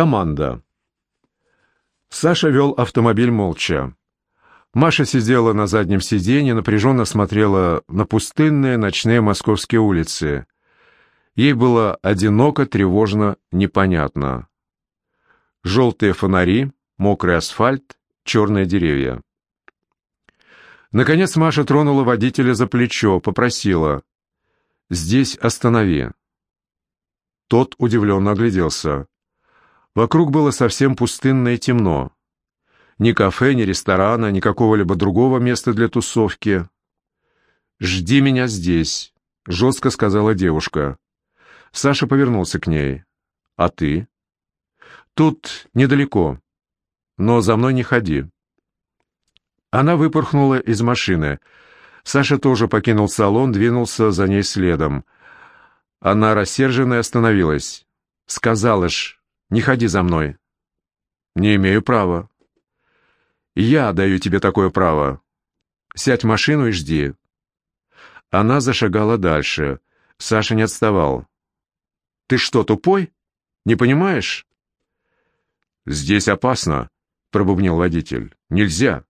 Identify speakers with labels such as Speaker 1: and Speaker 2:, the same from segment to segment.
Speaker 1: Команда. Саша вел автомобиль молча. Маша сидела на заднем сиденье, напряженно смотрела на пустынные ночные московские улицы. Ей было одиноко, тревожно, непонятно. Желтые фонари, мокрый асфальт, черные деревья. Наконец Маша тронула водителя за плечо, попросила. «Здесь останови». Тот удивленно огляделся. Вокруг было совсем пустынно и темно. Ни кафе, ни ресторана, ни какого-либо другого места для тусовки. «Жди меня здесь», — жестко сказала девушка. Саша повернулся к ней. «А ты?» «Тут недалеко, но за мной не ходи». Она выпорхнула из машины. Саша тоже покинул салон, двинулся за ней следом. Она рассерженно остановилась. «Сказала ж, не ходи за мной». «Не имею права». «Я даю тебе такое право. Сядь в машину и жди». Она зашагала дальше. Саша не отставал. «Ты что, тупой? Не понимаешь?» «Здесь опасно», — пробубнил водитель. «Нельзя».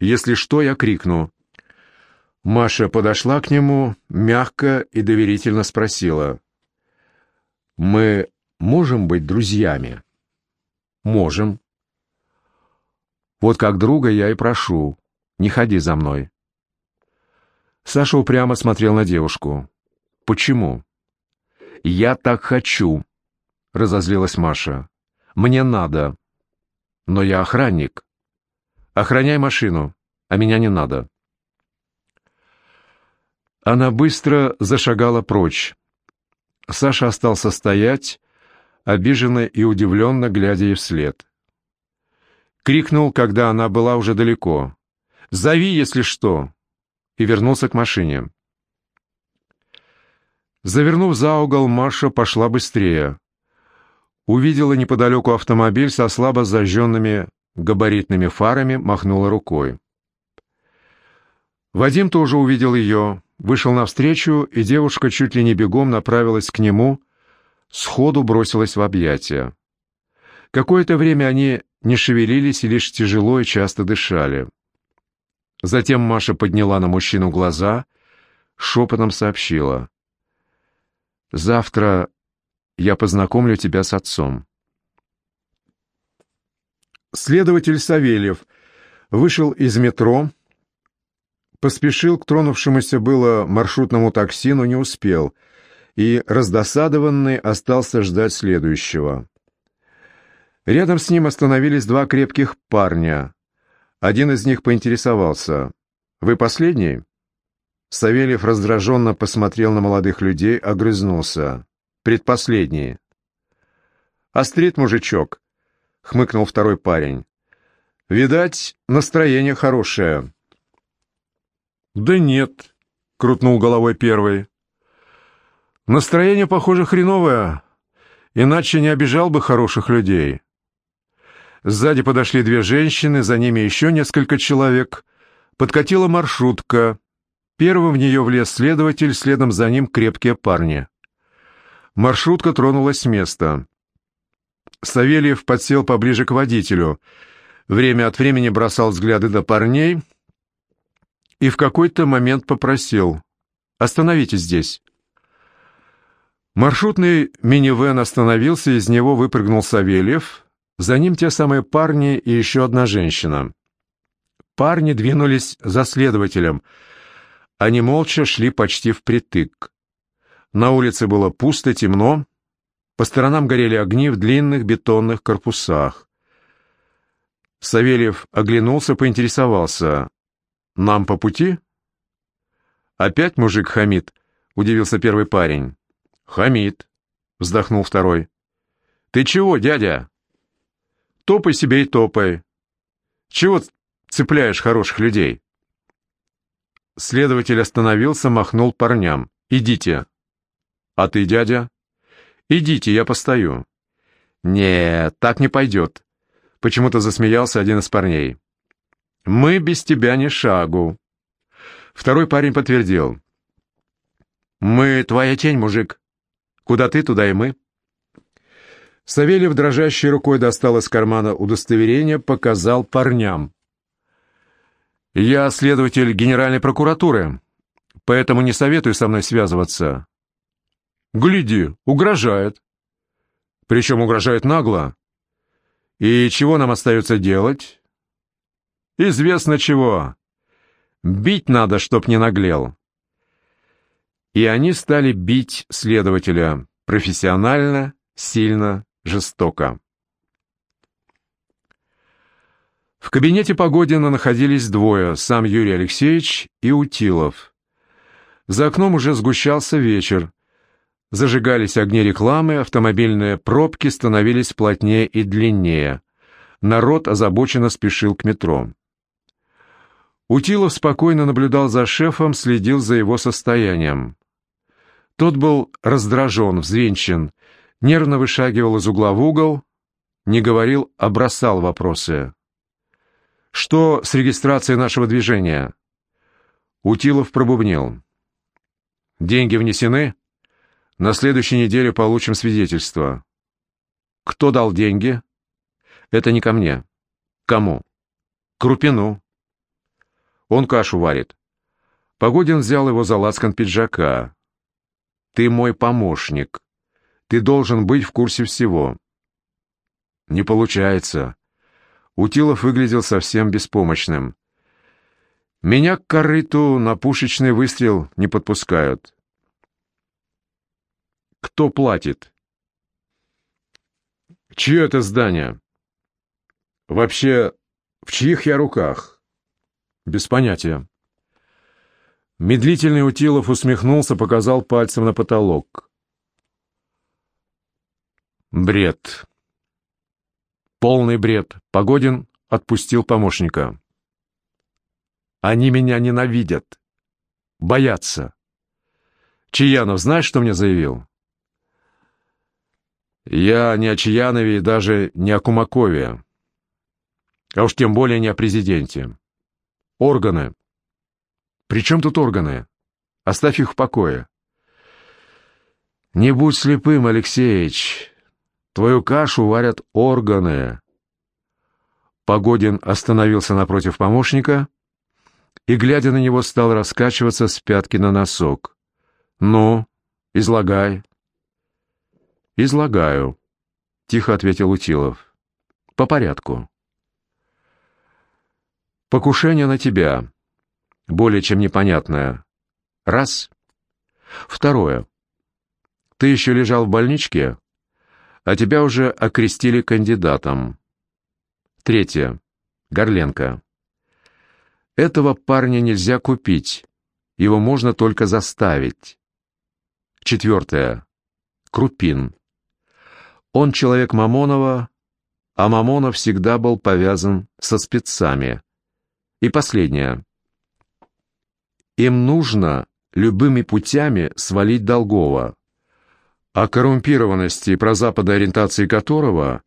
Speaker 1: Если что, я крикну». Маша подошла к нему, мягко и доверительно спросила. «Мы можем быть друзьями?» «Можем». «Вот как друга я и прошу. Не ходи за мной». Саша упрямо смотрел на девушку. «Почему?» «Я так хочу», — разозлилась Маша. «Мне надо. Но я охранник. Охраняй машину, а меня не надо». Она быстро зашагала прочь. Саша остался стоять, обиженно и удивленно глядя ей вслед. Крикнул, когда она была уже далеко. «Зови, если что!» и вернулся к машине. Завернув за угол, Маша пошла быстрее. Увидела неподалеку автомобиль со слабо зажженными габаритными фарами махнула рукой. Вадим тоже увидел ее, вышел навстречу, и девушка чуть ли не бегом направилась к нему, сходу бросилась в объятия. Какое-то время они не шевелились и лишь тяжело и часто дышали. Затем Маша подняла на мужчину глаза, шепотом сообщила. «Завтра я познакомлю тебя с отцом». Следователь Савельев вышел из метро, поспешил к тронувшемуся было маршрутному такси, но не успел, и, раздосадованный, остался ждать следующего. Рядом с ним остановились два крепких парня. Один из них поинтересовался. «Вы последний?» Савельев раздраженно посмотрел на молодых людей, огрызнулся. «Предпоследний». «Острит мужичок», — хмыкнул второй парень. «Видать, настроение хорошее». «Да нет», — крутнул головой первый. «Настроение, похоже, хреновое, иначе не обижал бы хороших людей». Сзади подошли две женщины, за ними еще несколько человек. Подкатила маршрутка. Первым в нее влез следователь, следом за ним крепкие парни. Маршрутка тронулась с места. Савельев подсел поближе к водителю. Время от времени бросал взгляды до парней и в какой-то момент попросил «Остановитесь здесь». Маршрутный минивэн остановился, из него выпрыгнул Савельев, за ним те самые парни и еще одна женщина. Парни двинулись за следователем. Они молча шли почти впритык. На улице было пусто, темно, по сторонам горели огни в длинных бетонных корпусах. Савельев оглянулся, поинтересовался. «Нам по пути?» «Опять мужик хамит?» — удивился первый парень. «Хамит», — вздохнул второй. «Ты чего, дядя?» «Топай себе и топай. Чего цепляешь хороших людей?» Следователь остановился, махнул парням. «Идите». «А ты, дядя?» «Идите, я постою». «Нет, так не пойдет», — почему-то засмеялся один из парней. «Мы без тебя ни шагу». Второй парень подтвердил. «Мы твоя тень, мужик. Куда ты, туда и мы». Савельев дрожащей рукой достал из кармана удостоверение, показал парням. «Я следователь Генеральной прокуратуры, поэтому не советую со мной связываться». «Гляди, угрожает». «Причем угрожает нагло». «И чего нам остается делать?» «Известно чего. Бить надо, чтоб не наглел». И они стали бить следователя профессионально, сильно, жестоко. В кабинете Погодина находились двое, сам Юрий Алексеевич и Утилов. За окном уже сгущался вечер. Зажигались огни рекламы, автомобильные пробки становились плотнее и длиннее. Народ озабоченно спешил к метро. Утилов спокойно наблюдал за шефом, следил за его состоянием. Тот был раздражен, взвинчен, нервно вышагивал из угла в угол, не говорил, а бросал вопросы. «Что с регистрацией нашего движения?» Утилов пробубнил. «Деньги внесены? На следующей неделе получим свидетельство». «Кто дал деньги?» «Это не ко мне». «Кому?» «Крупину». «Он кашу варит». Погодин взял его за лацкан пиджака. «Ты мой помощник. Ты должен быть в курсе всего». «Не получается». Утилов выглядел совсем беспомощным. «Меня к корыту на пушечный выстрел не подпускают». «Кто платит?» «Чье это здание?» «Вообще, в чьих я руках?» «Без понятия». Медлительный Утилов усмехнулся, показал пальцем на потолок. Бред. Полный бред. Погодин отпустил помощника. Они меня ненавидят. Боятся. Чаянов, знаешь, что мне заявил? Я не о Чаянове и даже не о Кумакове. А уж тем более не о президенте. Органы. При чем тут органы? Оставь их в покое. Не будь слепым, Алексеич. Твою кашу варят органы. Погодин остановился напротив помощника и, глядя на него, стал раскачиваться с пятки на носок. «Ну, излагай». «Излагаю», — тихо ответил Утилов. «По порядку». «Покушение на тебя. Более чем непонятное. Раз. Второе. Ты еще лежал в больничке?» а тебя уже окрестили кандидатом. Третье. Горленко. Этого парня нельзя купить, его можно только заставить. Четвертое. Крупин. Он человек Мамонова, а Мамонов всегда был повязан со спецами. И последнее. Им нужно любыми путями свалить Долгова о коррумпированности и про западной ориентации которого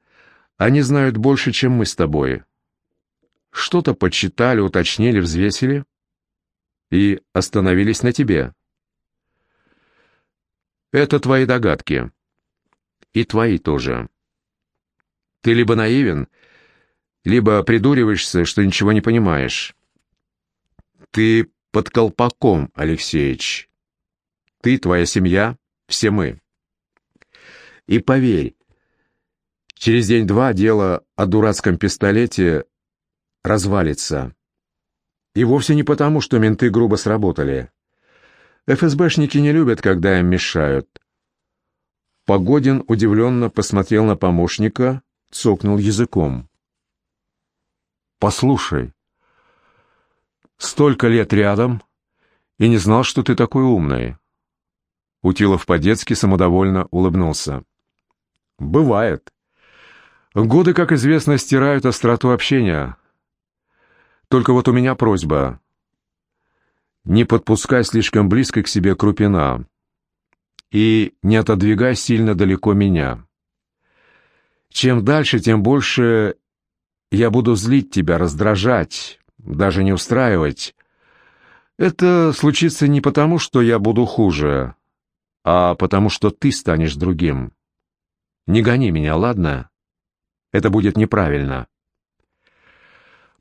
Speaker 1: они знают больше, чем мы с тобой. Что-то подсчитали, уточнили, взвесили и остановились на тебе. Это твои догадки. И твои тоже. Ты либо наивен, либо придуриваешься, что ничего не понимаешь. Ты под колпаком, Алексеич. Ты, твоя семья, все мы. И поверь, через день-два дело о дурацком пистолете развалится. И вовсе не потому, что менты грубо сработали. ФСБшники не любят, когда им мешают. Погодин удивленно посмотрел на помощника, цокнул языком. «Послушай, столько лет рядом и не знал, что ты такой умный». Утилов по-детски самодовольно улыбнулся. Бывает. Годы, как известно, стирают остроту общения. Только вот у меня просьба. Не подпускай слишком близко к себе Крупина. И не отодвигай сильно далеко меня. Чем дальше, тем больше я буду злить тебя, раздражать, даже не устраивать. Это случится не потому, что я буду хуже, а потому что ты станешь другим. Не гони меня, ладно? Это будет неправильно».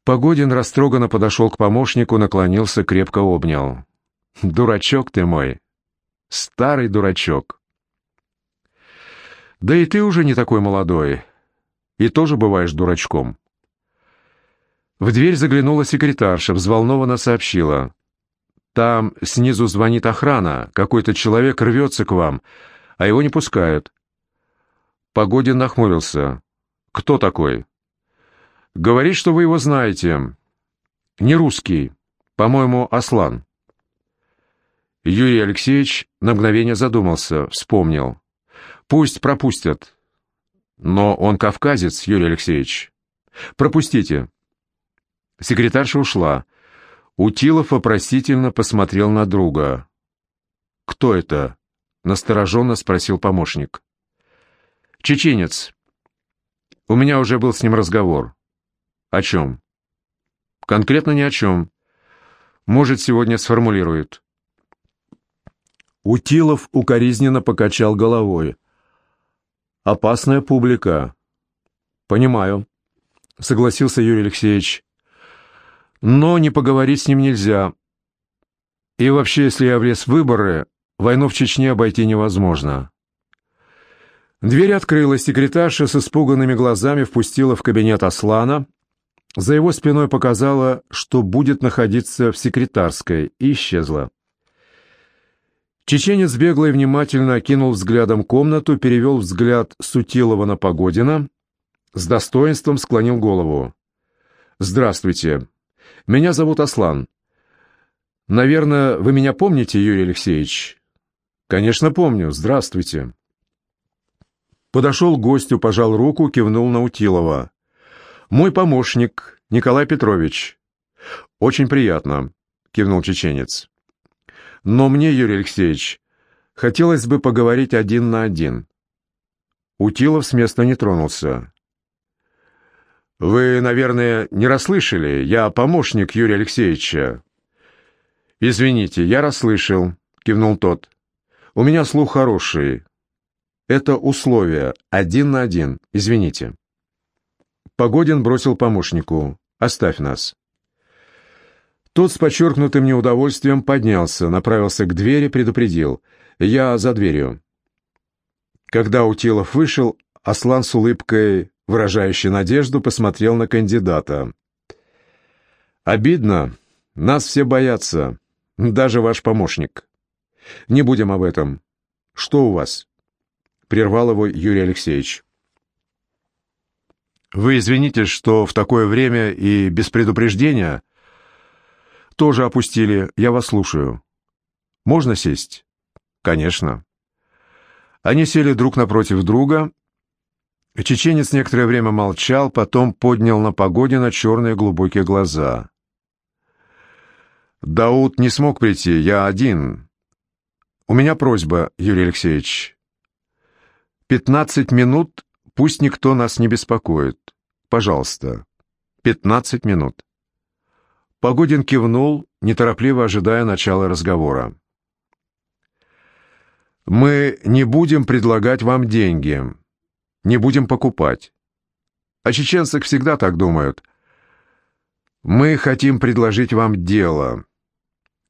Speaker 1: Погодин растроганно подошел к помощнику, наклонился, крепко обнял. «Дурачок ты мой! Старый дурачок!» «Да и ты уже не такой молодой, и тоже бываешь дурачком». В дверь заглянула секретарша, взволнованно сообщила. «Там снизу звонит охрана, какой-то человек рвется к вам, а его не пускают». Погодин нахмурился. «Кто такой?» «Говорит, что вы его знаете. Не русский. По-моему, Аслан». Юрий Алексеевич на мгновение задумался, вспомнил. «Пусть пропустят». «Но он кавказец, Юрий Алексеевич. Пропустите». Секретарша ушла. Утилов вопросительно посмотрел на друга. «Кто это?» — настороженно спросил помощник. «Чеченец. У меня уже был с ним разговор». «О чем?» «Конкретно ни о чем. Может, сегодня сформулирует». Утилов укоризненно покачал головой. «Опасная публика». «Понимаю», — согласился Юрий Алексеевич. «Но не поговорить с ним нельзя. И вообще, если я влез в выборы, войну в Чечне обойти невозможно». Дверь открылась, секретарша с испуганными глазами впустила в кабинет Аслана, за его спиной показала, что будет находиться в секретарской, и исчезла. Чеченец бегло и внимательно окинул взглядом комнату, перевел взгляд Сутилова на Погодина, с достоинством склонил голову. «Здравствуйте. Меня зовут Аслан. Наверное, вы меня помните, Юрий Алексеевич?» «Конечно, помню. Здравствуйте». Подошел к гостю, пожал руку, кивнул на Утилова. «Мой помощник, Николай Петрович». «Очень приятно», — кивнул чеченец. Но мне, Юрий Алексеевич, хотелось бы поговорить один на один. Утилов с места не тронулся. «Вы, наверное, не расслышали. Я помощник Юрия Алексеевича». «Извините, я расслышал», — кивнул тот. «У меня слух хороший. Это условие. Один на один. Извините». Погодин бросил помощнику. «Оставь нас». Тот с подчеркнутым неудовольствием поднялся, направился к двери, предупредил. «Я за дверью». Когда Утилов вышел, Аслан с улыбкой, выражающей надежду, посмотрел на кандидата. «Обидно. Нас все боятся. Даже ваш помощник. Не будем об этом. Что у вас?» Прервал его Юрий Алексеевич. «Вы извините, что в такое время и без предупреждения...» тоже опустили. Я вас слушаю. Можно сесть? Конечно. Они сели друг напротив друга. Чеченец некоторое время молчал, потом поднял на Погодина черные глубокие глаза. «Дауд не смог прийти, я один. У меня просьба, Юрий Алексеевич. Пятнадцать минут, пусть никто нас не беспокоит. Пожалуйста, пятнадцать минут». Погодин кивнул, неторопливо ожидая начала разговора. «Мы не будем предлагать вам деньги, не будем покупать. О чеченцах всегда так думают. Мы хотим предложить вам дело,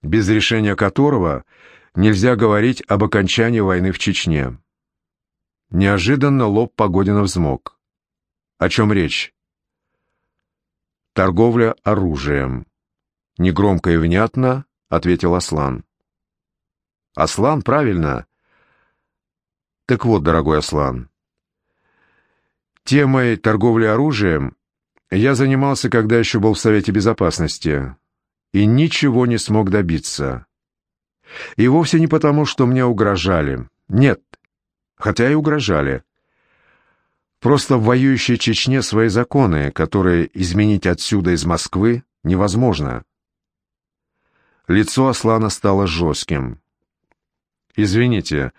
Speaker 1: без решения которого нельзя говорить об окончании войны в Чечне». Неожиданно лоб Погодина взмок. «О чем речь?» «Торговля оружием». Негромко и внятно ответил Аслан. Аслан, правильно. Так вот, дорогой Аслан, темой торговли оружием я занимался, когда еще был в Совете Безопасности, и ничего не смог добиться. И вовсе не потому, что мне угрожали. Нет, хотя и угрожали. Просто в воюющей Чечне свои законы, которые изменить отсюда из Москвы невозможно. Лицо Аслана стало жестким. «Извините,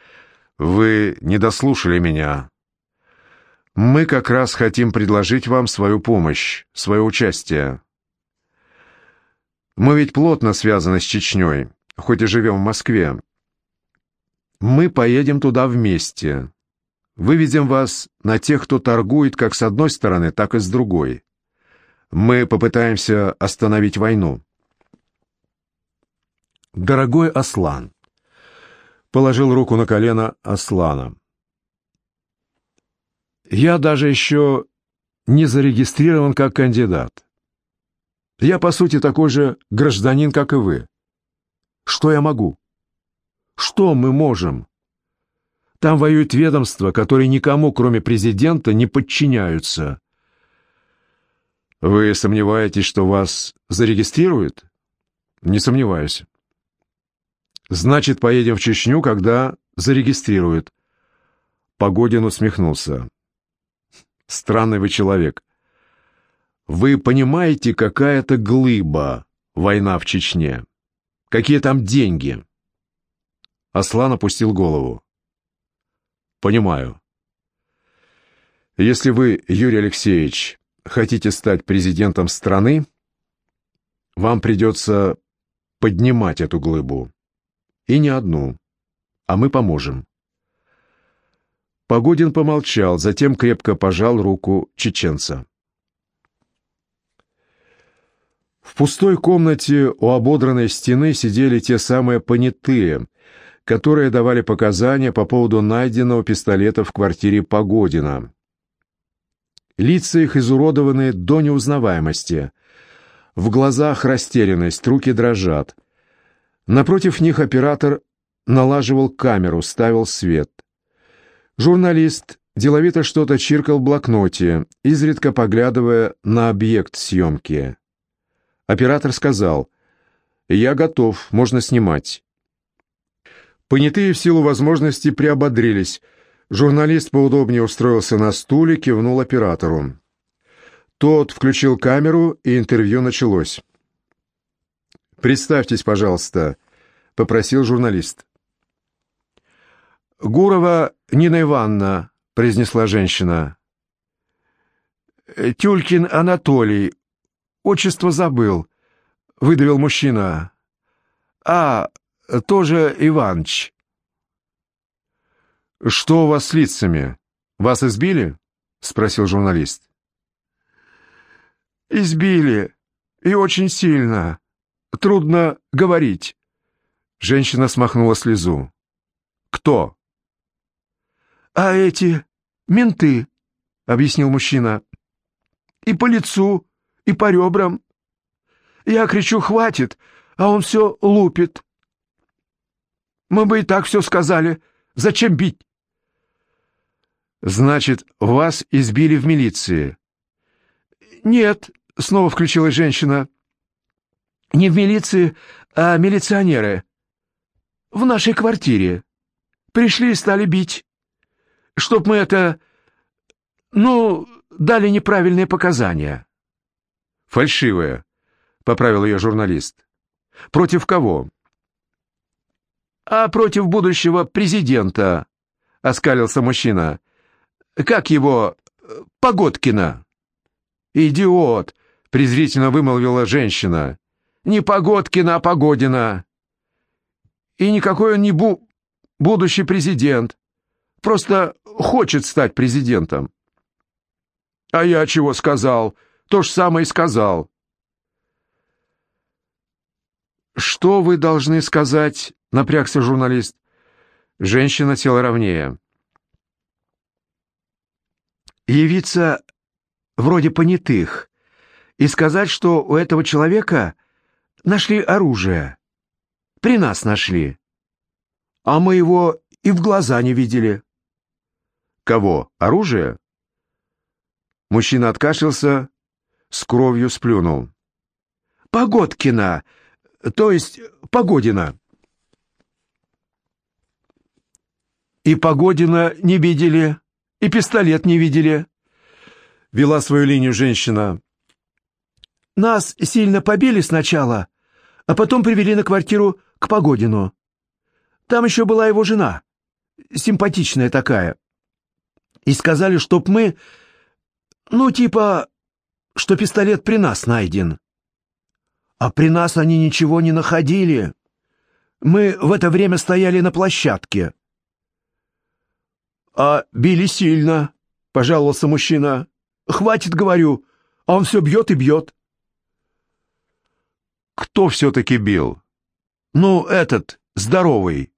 Speaker 1: вы не дослушали меня. Мы как раз хотим предложить вам свою помощь, свое участие. Мы ведь плотно связаны с Чечней, хоть и живем в Москве. Мы поедем туда вместе. выведем вас на тех, кто торгует как с одной стороны, так и с другой. Мы попытаемся остановить войну. Дорогой Аслан, положил руку на колено Аслана. Я даже еще не зарегистрирован как кандидат. Я, по сути, такой же гражданин, как и вы. Что я могу? Что мы можем? Там воюют ведомства, которые никому, кроме президента, не подчиняются. Вы сомневаетесь, что вас зарегистрируют? Не сомневаюсь. Значит, поедем в Чечню, когда зарегистрируют. Погодин усмехнулся. Странный вы человек. Вы понимаете, какая это глыба, война в Чечне? Какие там деньги? Аслан опустил голову. Понимаю. Если вы, Юрий Алексеевич, хотите стать президентом страны, вам придется поднимать эту глыбу. И не одну. А мы поможем. Погодин помолчал, затем крепко пожал руку чеченца. В пустой комнате у ободранной стены сидели те самые понятые, которые давали показания по поводу найденного пистолета в квартире Погодина. Лица их изуродованы до неузнаваемости. В глазах растерянность, руки дрожат. Напротив них оператор налаживал камеру, ставил свет. Журналист деловито что-то чиркал в блокноте, изредка поглядывая на объект съемки. Оператор сказал, «Я готов, можно снимать». Понятые в силу возможности приободрились. Журналист поудобнее устроился на стуле, кивнул оператору. Тот включил камеру, и интервью началось. «Представьтесь, пожалуйста», — попросил журналист. «Гурова Нина Ивановна», — произнесла женщина. «Тюлькин Анатолий. Отчество забыл», — выдавил мужчина. «А, тоже Иваныч». «Что у вас с лицами? Вас избили?» — спросил журналист.
Speaker 2: «Избили. И очень сильно. Трудно говорить.
Speaker 1: Женщина смахнула слезу. Кто?
Speaker 2: А эти менты, объяснил мужчина. И по лицу, и по ребрам. Я кричу «хватит», а он все лупит. Мы бы и так все сказали. Зачем бить?
Speaker 1: Значит, вас избили в милиции?
Speaker 2: Нет, снова включилась женщина. Не в милиции, а милиционеры. В нашей квартире. Пришли и стали бить. Чтоб мы это... Ну, дали неправильные показания.
Speaker 1: Фальшивые, поправил ее журналист. Против кого?
Speaker 2: А против будущего президента, оскалился мужчина. Как его? Погодкина. Идиот, презрительно вымолвила женщина. Не Погодкина, а Погодина. И никакой он не бу... будущий президент. Просто хочет стать президентом. А я чего сказал? То же самое и сказал.
Speaker 1: «Что вы должны сказать?» — напрягся журналист. Женщина села ровнее.
Speaker 2: «Явиться вроде понятых и сказать, что у этого человека Нашли оружие. При нас нашли. А мы его и в глаза не видели.
Speaker 1: Кого? Оружие? Мужчина откашлялся, с кровью сплюнул.
Speaker 2: Погодкина, то есть Погодина. И Погодина не видели, и пистолет не видели.
Speaker 1: Вела свою линию женщина.
Speaker 2: Нас сильно побили сначала, а потом привели на квартиру к Погодину. Там еще была его жена, симпатичная такая. И сказали, чтоб мы... Ну, типа, что пистолет при нас найден. А при нас они ничего не находили. Мы в это время стояли на площадке. А били сильно, пожаловался мужчина. Хватит, говорю, а он все бьет и бьет.
Speaker 1: Кто все-таки бил?
Speaker 2: Ну, этот, здоровый.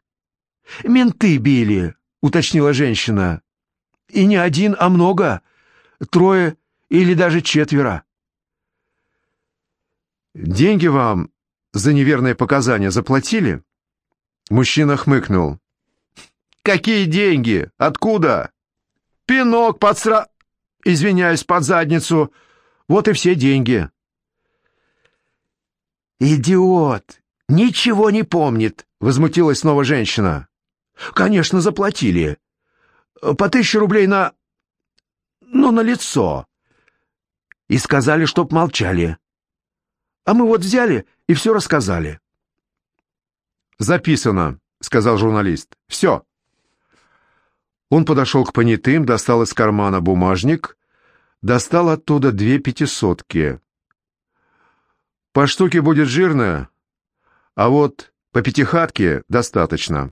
Speaker 2: Менты били, уточнила женщина. И не один, а много. Трое или даже четверо.
Speaker 1: Деньги вам за неверные показания заплатили? Мужчина хмыкнул. Какие деньги? Откуда? Пинок под сра... Извиняюсь, под задницу. Вот и все деньги.
Speaker 2: «Идиот! Ничего не помнит!» — возмутилась снова женщина. «Конечно, заплатили. По тысяче рублей на... ну, на лицо. И сказали, чтоб молчали. А мы вот взяли и все рассказали».
Speaker 1: «Записано», — сказал журналист. «Все». Он подошел к понятым, достал из кармана бумажник, достал оттуда две пятисотки. По штуке будет жирная, а вот по пятихатке достаточно.